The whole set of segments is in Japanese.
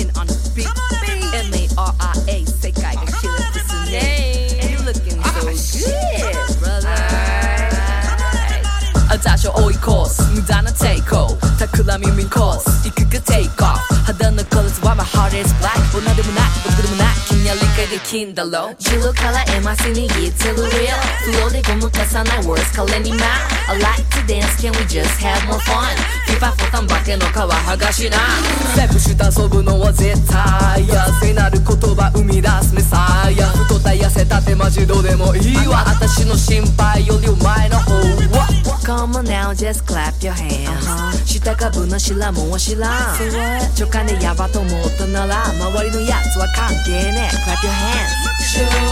in on the beat. M A R I A, say guy, and kill it this and you looking so good, brother. Adacho oi course, midana take off. Takula mimin course, ikuka take off. Hadana colors, why my heart is black. Well, not the monak, but the monak. できんだろうジロから MC に言ってる real フローでごまかさない words 彼にま I like to dance can we just have more fun? ピパボタン化けの皮剥がしなセブして遊ぶのは絶対や聖なる言葉生み出すメサイア太った痩せたってマジどうでもいいわ私の心配よりお前の方は Come on now just clap your hands、下株の知らんも知らん。ちょ金やばと思ったなら周りのやつは関係ねえ。Clap your hands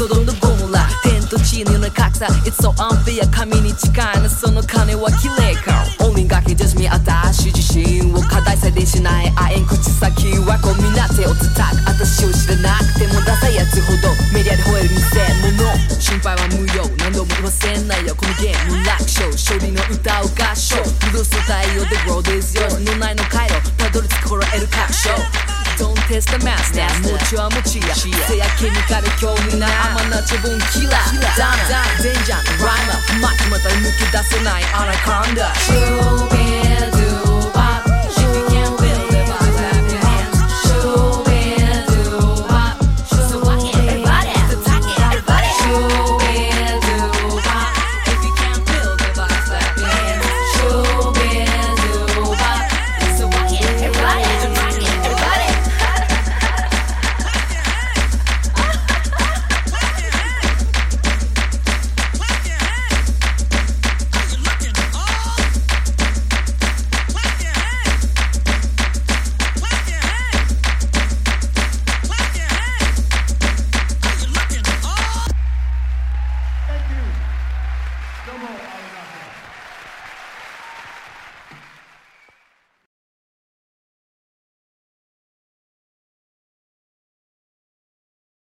り混じるソドムのゴムラ天と地のような格差。It's so unfair 神に近いな。その金は綺麗か。鬼がけ just me 私自身を課題設定しない。あえん口先はこうみんな手を叩く。私を知らなくてもダサいやつほど。メディアで吠える偽物心配は無用。何度も言わせないよ。このゲーム楽勝。勝利の歌を合唱。ブルース太陽 The world is yours のないの回路。たどり着く頃得る確証。Don't test the master 持ちは持ちやせやケミカル興味ない。甘な自分キラーダナデンジャーライマー巻きまた抜け出せない。アナコンダ Show me